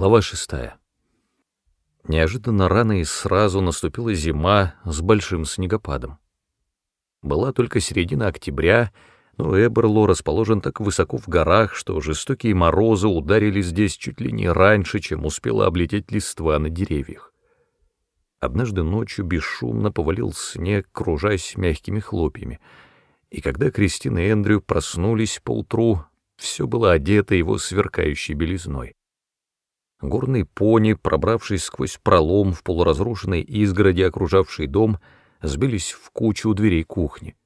Глава шестая. Неожиданно рано и сразу наступила зима с большим снегопадом. Была только середина октября, но Эберло расположен так высоко в горах, что жестокие морозы ударили здесь чуть ли не раньше, чем успела облететь листва на деревьях. Однажды ночью бесшумно повалил снег, кружась мягкими хлопьями, и когда Кристина и Эндрю проснулись поутру, все было одето его сверкающей белизной. Горный пони, пробравшись сквозь пролом в полуразрушенной изгороди, окружавший дом, сбились в кучу у дверей кухни.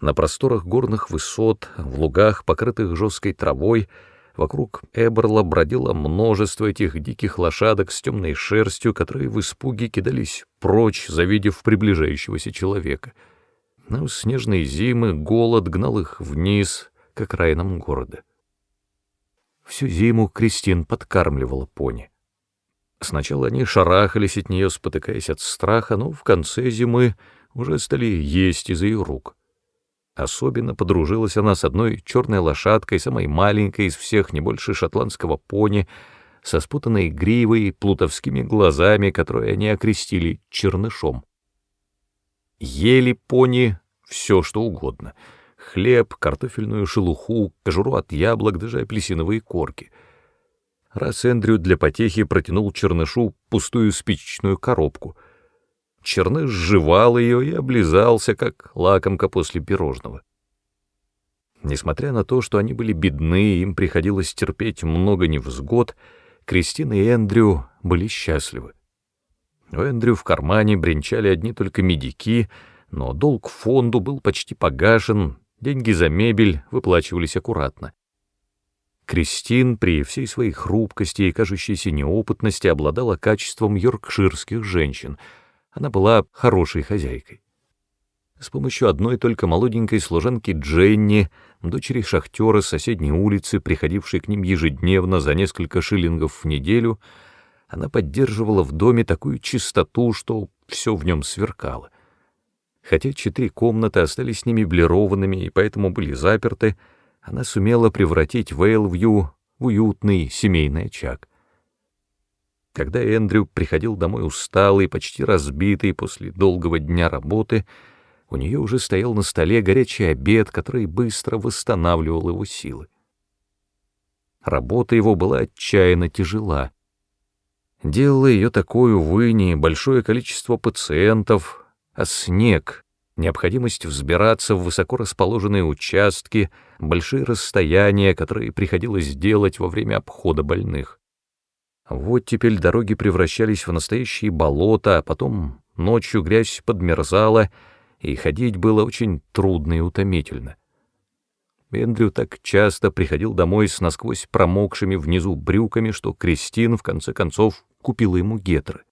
На просторах горных высот, в лугах, покрытых жесткой травой, вокруг Эберла бродило множество этих диких лошадок с темной шерстью, которые в испуге кидались прочь, завидев приближающегося человека. Но снежные зимы голод гнал их вниз, к окраинам города. Всю зиму Кристин подкармливала пони. Сначала они шарахались от нее, спотыкаясь от страха, но в конце зимы уже стали есть из ее рук. Особенно подружилась она с одной черной лошадкой, самой маленькой из всех, не больше шотландского пони, со спутанной гривой плутовскими глазами, которые они окрестили чернышом. Ели пони все, что угодно — хлеб, картофельную шелуху, кожуру от яблок, даже апельсиновые корки. Раз Эндрю для потехи протянул чернышу пустую спичечную коробку. Черныш жевал ее и облизался, как лакомка после пирожного. Несмотря на то, что они были бедны, им приходилось терпеть много невзгод, Кристина и Эндрю были счастливы. У Эндрю в кармане бренчали одни только медики, но долг фонду был почти погашен, Деньги за мебель выплачивались аккуратно. Кристин при всей своей хрупкости и кажущейся неопытности обладала качеством йоркширских женщин. Она была хорошей хозяйкой. С помощью одной только молоденькой служанки Дженни, дочери шахтера с соседней улицы, приходившей к ним ежедневно за несколько шиллингов в неделю, она поддерживала в доме такую чистоту, что все в нем сверкало. Хотя четыре комнаты остались немеблированными и поэтому были заперты, она сумела превратить Вейлвью в уютный семейный очаг. Когда Эндрю приходил домой усталый, почти разбитый после долгого дня работы, у нее уже стоял на столе горячий обед, который быстро восстанавливал его силы. Работа его была отчаянно тяжела. Делало ее такой, увы, большое количество пациентов, а снег, необходимость взбираться в высоко расположенные участки, большие расстояния, которые приходилось делать во время обхода больных. Вот теперь дороги превращались в настоящие болота, а потом ночью грязь подмерзала, и ходить было очень трудно и утомительно. Эндрю так часто приходил домой с насквозь промокшими внизу брюками, что Кристин, в конце концов, купила ему гетры.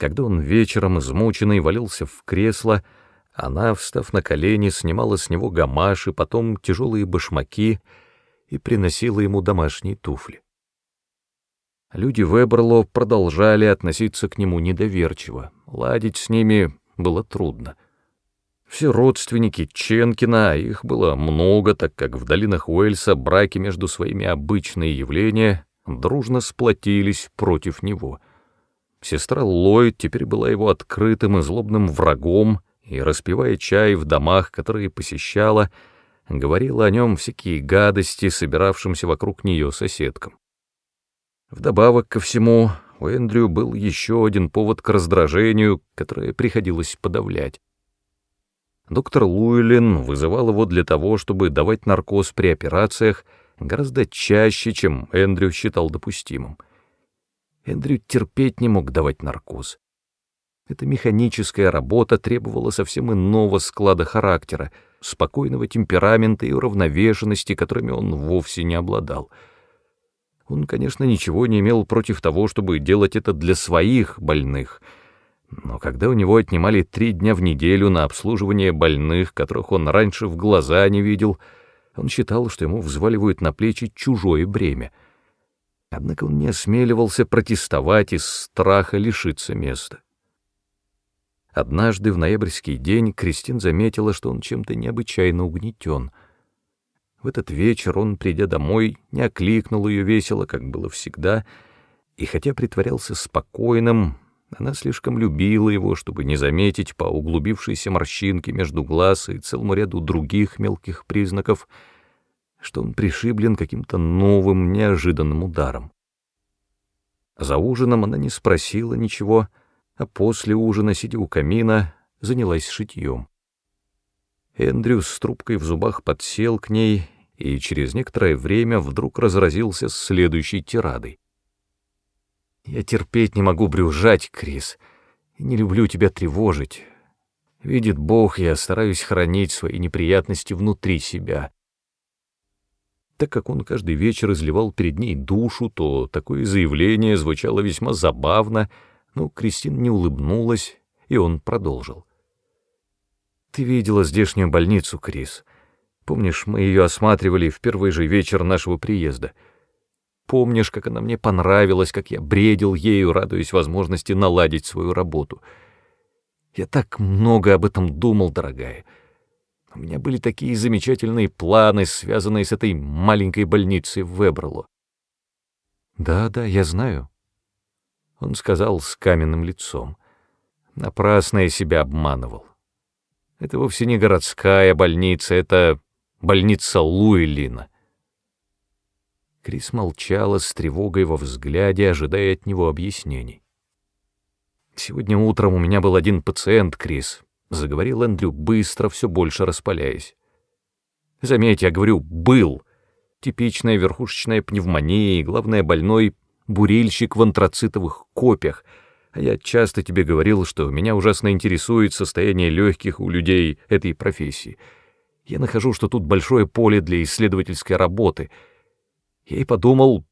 Когда он вечером, измученный, валился в кресло, она, встав на колени, снимала с него гамаши, потом тяжелые башмаки и приносила ему домашние туфли. Люди Веберло продолжали относиться к нему недоверчиво, ладить с ними было трудно. Все родственники Ченкина, а их было много, так как в долинах Уэльса браки между своими обычные явления дружно сплотились против него — Сестра Ллойд теперь была его открытым и злобным врагом, и, распивая чай в домах, которые посещала, говорила о нем всякие гадости, собиравшимся вокруг нее соседкам. Вдобавок ко всему, у Эндрю был еще один повод к раздражению, которое приходилось подавлять. Доктор Луэлин вызывал его для того, чтобы давать наркоз при операциях гораздо чаще, чем Эндрю считал допустимым — Эндрю терпеть не мог давать наркоз. Эта механическая работа требовала совсем иного склада характера, спокойного темперамента и уравновешенности, которыми он вовсе не обладал. Он, конечно, ничего не имел против того, чтобы делать это для своих больных, но когда у него отнимали три дня в неделю на обслуживание больных, которых он раньше в глаза не видел, он считал, что ему взваливают на плечи чужое бремя — Однако он не осмеливался протестовать из страха лишиться места. Однажды в ноябрьский день Кристин заметила, что он чем-то необычайно угнетен. В этот вечер он, придя домой, не окликнул ее весело, как было всегда, и хотя притворялся спокойным, она слишком любила его, чтобы не заметить по углубившейся морщинке между глаз и целому ряду других мелких признаков, что он пришиблен каким-то новым, неожиданным ударом. За ужином она не спросила ничего, а после ужина, сидя у камина, занялась шитьем. Эндрю с трубкой в зубах подсел к ней и через некоторое время вдруг разразился с следующей тирадой. «Я терпеть не могу брюзжать, Крис, и не люблю тебя тревожить. Видит Бог, я стараюсь хранить свои неприятности внутри себя». Так как он каждый вечер изливал перед ней душу, то такое заявление звучало весьма забавно, но Кристин не улыбнулась, и он продолжил. Ты видела здешнюю больницу, Крис. Помнишь, мы ее осматривали в первый же вечер нашего приезда. Помнишь, как она мне понравилась, как я бредил ею, радуясь возможности наладить свою работу. Я так много об этом думал, дорогая. У меня были такие замечательные планы, связанные с этой маленькой больницей в Вебрало. Да, да, я знаю. Он сказал с каменным лицом. Напрасно я себя обманывал. Это вовсе не городская больница, это больница Луэлина. Крис молчала с тревогой во взгляде, ожидая от него объяснений. «Сегодня утром у меня был один пациент, Крис», — заговорил Эндрю быстро, все больше распаляясь. «Заметь, я говорю «был». Типичная верхушечная пневмония и, главное, больной бурильщик в антрацитовых копьях — а я часто тебе говорил, что меня ужасно интересует состояние легких у людей этой профессии. Я нахожу, что тут большое поле для исследовательской работы. Я и подумал,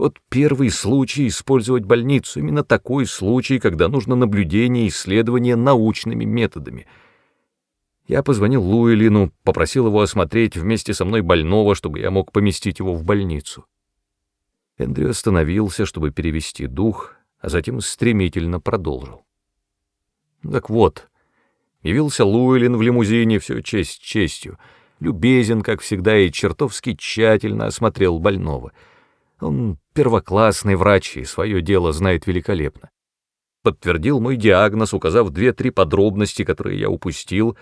вот первый случай использовать больницу, именно такой случай, когда нужно наблюдение и исследование научными методами. Я позвонил Луэлину, попросил его осмотреть вместе со мной больного, чтобы я мог поместить его в больницу. Эндрю остановился, чтобы перевести дух, а затем стремительно продолжил. Так вот, явился Луэлин в лимузине, все честь честью, любезен, как всегда, и чертовски тщательно осмотрел больного. Он первоклассный врач и свое дело знает великолепно. Подтвердил мой диагноз, указав две-три подробности, которые я упустил,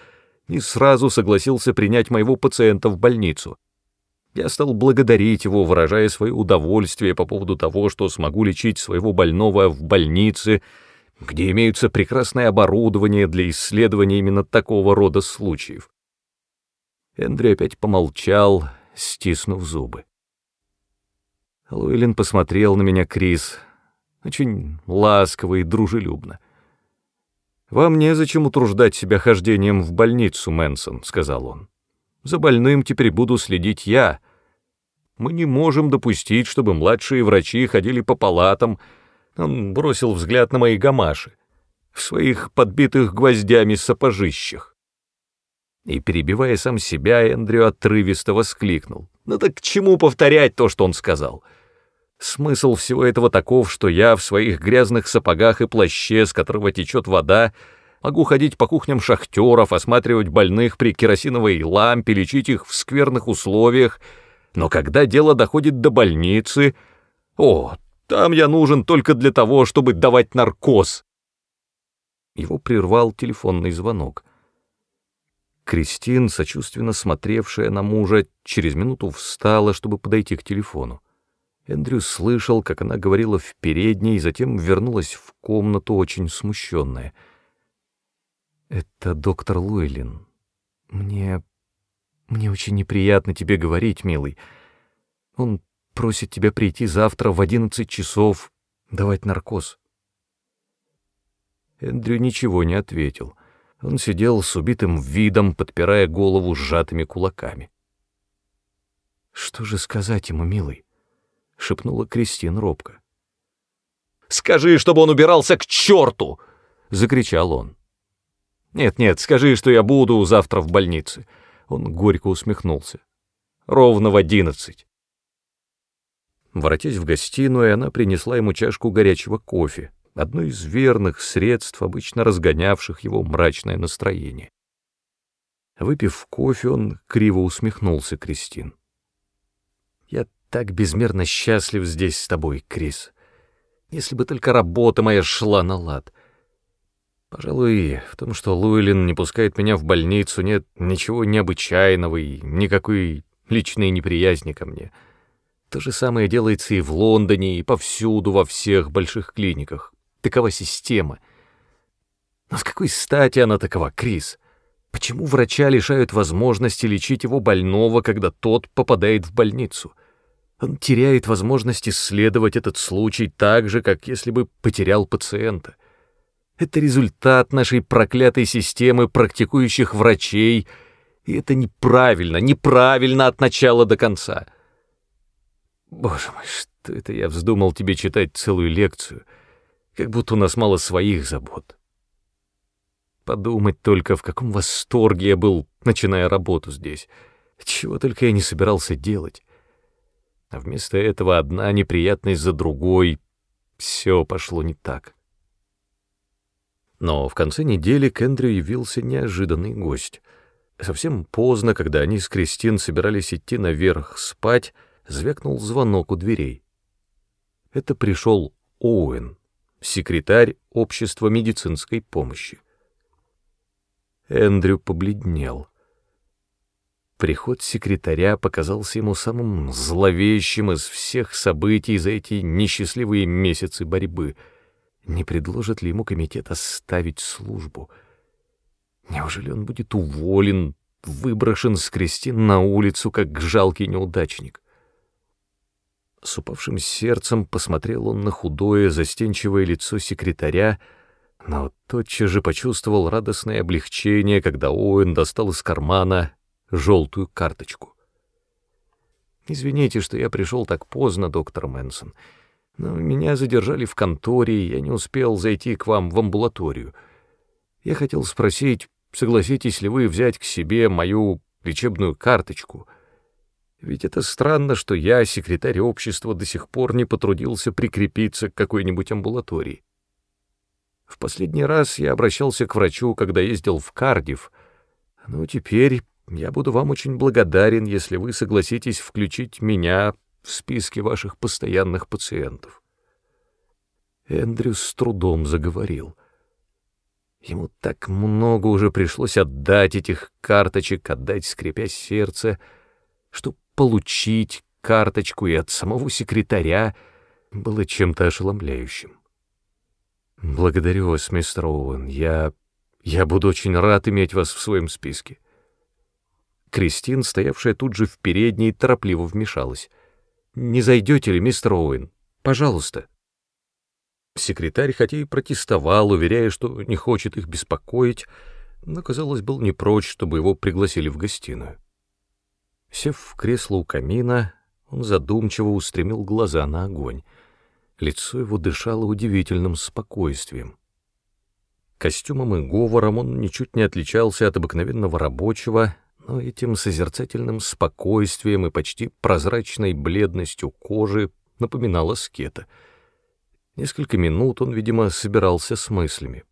и сразу согласился принять моего пациента в больницу — я стал благодарить его, выражая свое удовольствие по поводу того, что смогу лечить своего больного в больнице, где имеются прекрасное оборудование для исследования именно такого рода случаев. Эндрю опять помолчал, стиснув зубы. Луэлин посмотрел на меня, Крис, очень ласково и дружелюбно. «Вам незачем утруждать себя хождением в больницу, Мэнсон», — сказал он. «За больным теперь буду следить я, мы не можем допустить, чтобы младшие врачи ходили по палатам. Он бросил взгляд на мои гамаши, в своих подбитых гвоздями сапожищах. И, перебивая сам себя, Эндрю отрывисто воскликнул. «Ну так к чему повторять то, что он сказал?» Смысл всего этого таков, что я в своих грязных сапогах и плаще, с которого течет вода, могу ходить по кухням шахтеров, осматривать больных при керосиновой лампе, лечить их в скверных условиях — но когда дело доходит до больницы, о, там я нужен только для того, чтобы давать наркоз. Его прервал телефонный звонок. Кристин, сочувственно смотревшая на мужа, через минуту встала, чтобы подойти к телефону. Эндрю слышал, как она говорила в передней, затем вернулась в комнату, очень смущенная. «Это доктор Луэлин. Мне мне очень неприятно тебе говорить, милый. Он просит тебя прийти завтра в одиннадцать часов давать наркоз. Эндрю ничего не ответил. Он сидел с убитым видом, подпирая голову сжатыми кулаками. «Что же сказать ему, милый?» — шепнула Кристин робко. «Скажи, чтобы он убирался к черту!» — закричал он. «Нет-нет, скажи, что я буду завтра в больнице. Он горько усмехнулся. «Ровно в одиннадцать». Воротясь в гостиную, она принесла ему чашку горячего кофе, одно из верных средств, обычно разгонявших его мрачное настроение. Выпив кофе, он криво усмехнулся Кристин. Так безмерно счастлив здесь с тобой, Крис. Если бы только работа моя шла на лад. Пожалуй, в том, что Луэлин не пускает меня в больницу, нет ничего необычайного и никакой личной неприязни ко мне. То же самое делается и в Лондоне, и повсюду, во всех больших клиниках. Такова система. Но с какой стати она такова, Крис? Почему врача лишают возможности лечить его больного, когда тот попадает в больницу? Он теряет возможность исследовать этот случай так же, как если бы потерял пациента. Это результат нашей проклятой системы практикующих врачей, и это неправильно, неправильно от начала до конца. Боже мой, что это я вздумал тебе читать целую лекцию, как будто у нас мало своих забот. Подумать только, в каком восторге я был, начиная работу здесь. Чего только я не собирался делать. А вместо этого одна неприятность за другой. Все пошло не так. Но в конце недели к Эндрю явился неожиданный гость. Совсем поздно, когда они с Кристин собирались идти наверх спать, звякнул звонок у дверей. Это пришел Оуэн, секретарь Общества медицинской помощи. Эндрю побледнел. Приход секретаря показался ему самым зловещим из всех событий за эти несчастливые месяцы борьбы. Не предложит ли ему комитет оставить службу? Неужели он будет уволен, выброшен с Кристин на улицу, как жалкий неудачник? С упавшим сердцем посмотрел он на худое, застенчивое лицо секретаря, но тотчас же почувствовал радостное облегчение, когда Оуэн достал из кармана желтую карточку. «Извините, что я пришел так поздно, доктор Мэнсон, но меня задержали в конторе, и я не успел зайти к вам в амбулаторию. Я хотел спросить, согласитесь ли вы взять к себе мою лечебную карточку?» Ведь это странно, что я, секретарь общества, до сих пор не потрудился прикрепиться к какой-нибудь амбулатории. В последний раз я обращался к врачу, когда ездил в Кардив. Но теперь я буду вам очень благодарен, если вы согласитесь включить меня в списке ваших постоянных пациентов. Эндрю с трудом заговорил. Ему так много уже пришлось отдать этих карточек, отдать, скрипя сердце, что получить карточку и от самого секретаря было чем-то ошеломляющим. «Благодарю вас, мистер Оуэн. Я... я буду очень рад иметь вас в своем списке». Кристин, стоявшая тут же в передней, торопливо вмешалась. «Не зайдете ли, мистер Оуэн? Пожалуйста». Секретарь, хотя и протестовал, уверяя, что не хочет их беспокоить, но, казалось, был не прочь, чтобы его пригласили в гостиную. Сев в кресло у камина, он задумчиво устремил глаза на огонь — Лицо его дышало удивительным спокойствием. Костюмом и говором он ничуть не отличался от обыкновенного рабочего, но этим созерцательным спокойствием и почти прозрачной бледностью кожи напоминал аскета. Несколько минут он, видимо, собирался с мыслями.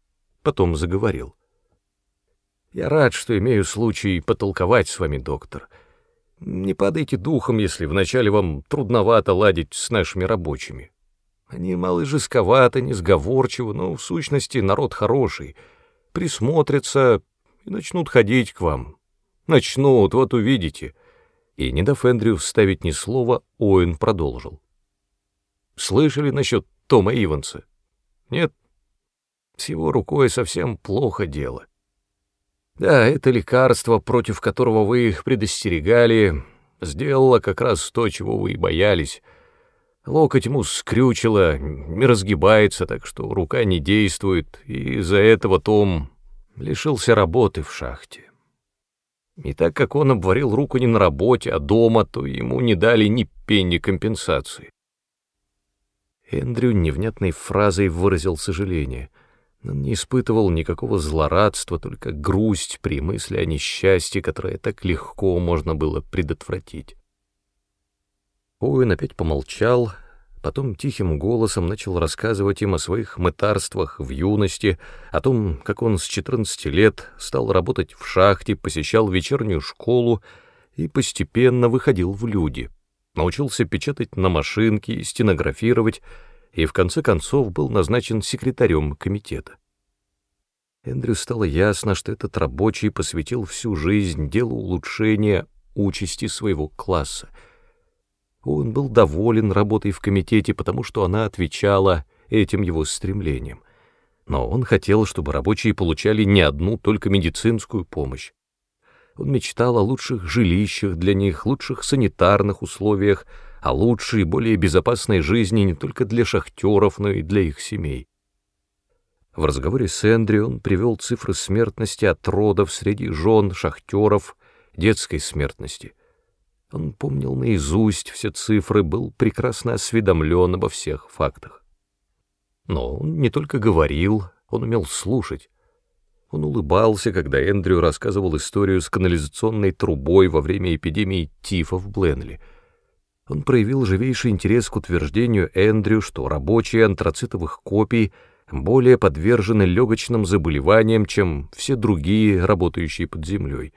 Потом заговорил. «Я рад, что имею случай потолковать с вами, доктор. Не падайте духом, если вначале вам трудновато ладить с нашими рабочими. Они мало жестковаты, несговорчивы, но в сущности народ хороший. Присмотрятся и начнут ходить к вам. Начнут, вот увидите. И, не дав Эндрю вставить ни слова, Оуэн продолжил. Слышали насчет Тома Иванса? Нет? С его рукой совсем плохо дело. Да, это лекарство, против которого вы их предостерегали, сделало как раз то, чего вы и боялись — Локоть ему скрючило, не разгибается, так что рука не действует, и из-за этого Том лишился работы в шахте. И так как он обварил руку не на работе, а дома, то ему не дали ни пенни компенсации. Эндрю невнятной фразой выразил сожаление. Он не испытывал никакого злорадства, только грусть при мысли о несчастье, которое так легко можно было предотвратить. Оуэн опять помолчал, потом тихим голосом начал рассказывать им о своих мытарствах в юности, о том, как он с 14 лет стал работать в шахте, посещал вечернюю школу и постепенно выходил в люди. научился печатать на машинке, стенографировать, и в конце концов был назначен секретарем комитета. Эндрю стало ясно, что этот рабочий посвятил всю жизнь делу улучшения участи своего класса. Он был доволен работой в комитете, потому что она отвечала этим его стремлениям. Но он хотел, чтобы рабочие получали не одну только медицинскую помощь. Он мечтал о лучших жилищах для них, лучших санитарных условиях, о лучшей и более безопасной жизни не только для шахтеров, но и для их семей. В разговоре с Эндрю он привел цифры смертности от родов среди жен, шахтеров, детской смертности. Он помнил наизусть все цифры, был прекрасно осведомлен обо всех фактах. Но он не только говорил, он умел слушать. Он улыбался, когда Эндрю рассказывал историю с канализационной трубой во время эпидемии тифа в Бленли. Он проявил живейший интерес к утверждению Эндрю, что рабочие антрацитовых копий более подвержены легочным заболеваниям, чем все другие, работающие под землей.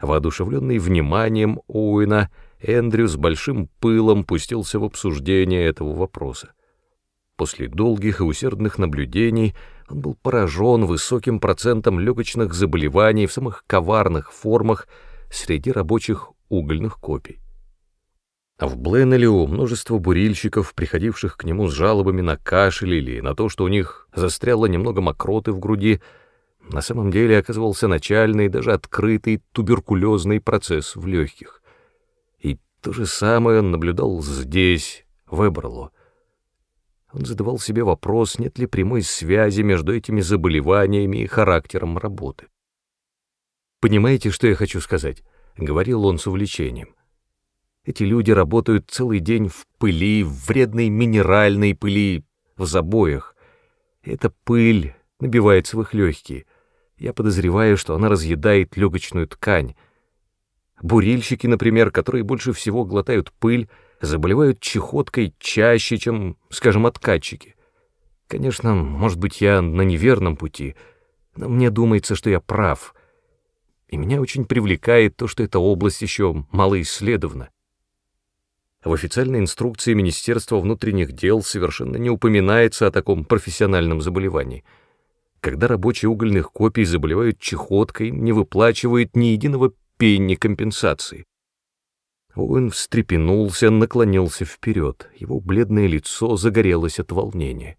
Воодушевленный вниманием Оуэна, Эндрю с большим пылом пустился в обсуждение этого вопроса. После долгих и усердных наблюдений он был поражен высоким процентом легочных заболеваний в самых коварных формах среди рабочих угольных копий. В Бленнелиу множество бурильщиков, приходивших к нему с жалобами на кашель или на то, что у них застряло немного мокроты в груди, на самом деле оказывался начальный, даже открытый туберкулезный процесс в легких. И то же самое он наблюдал здесь, в Эберло. Он задавал себе вопрос, нет ли прямой связи между этими заболеваниями и характером работы. «Понимаете, что я хочу сказать?» — говорил он с увлечением. «Эти люди работают целый день в пыли, в вредной минеральной пыли, в забоях. Эта пыль набивается в их легкие. Я подозреваю, что она разъедает легочную ткань. Бурильщики, например, которые больше всего глотают пыль, заболевают чехоткой чаще, чем, скажем, откатчики. Конечно, может быть, я на неверном пути, но мне думается, что я прав. И меня очень привлекает то, что эта область еще мало исследована. В официальной инструкции Министерства внутренних дел совершенно не упоминается о таком профессиональном заболевании. Когда рабочие угольных копий заболевают чехоткой, не выплачивают ни единого пенни компенсации. Оуэн встрепенулся, наклонился вперед. Его бледное лицо загорелось от волнения.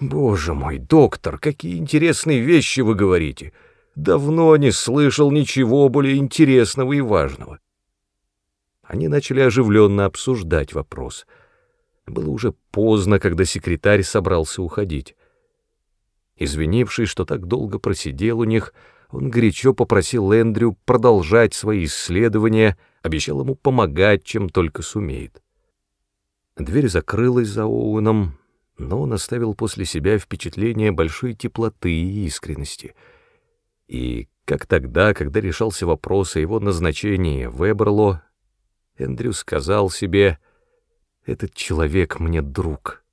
«Боже мой, доктор, какие интересные вещи вы говорите! Давно не слышал ничего более интересного и важного». Они начали оживленно обсуждать вопрос. Было уже поздно, когда секретарь собрался уходить. Извинившись, что так долго просидел у них, он горячо попросил Эндрю продолжать свои исследования — обещал ему помогать, чем только сумеет. Дверь закрылась за Оуэном, но он оставил после себя впечатление большой теплоты и искренности. И, как тогда, когда решался вопрос о его назначении в Эберло, Эндрю сказал себе, «Этот человек мне друг».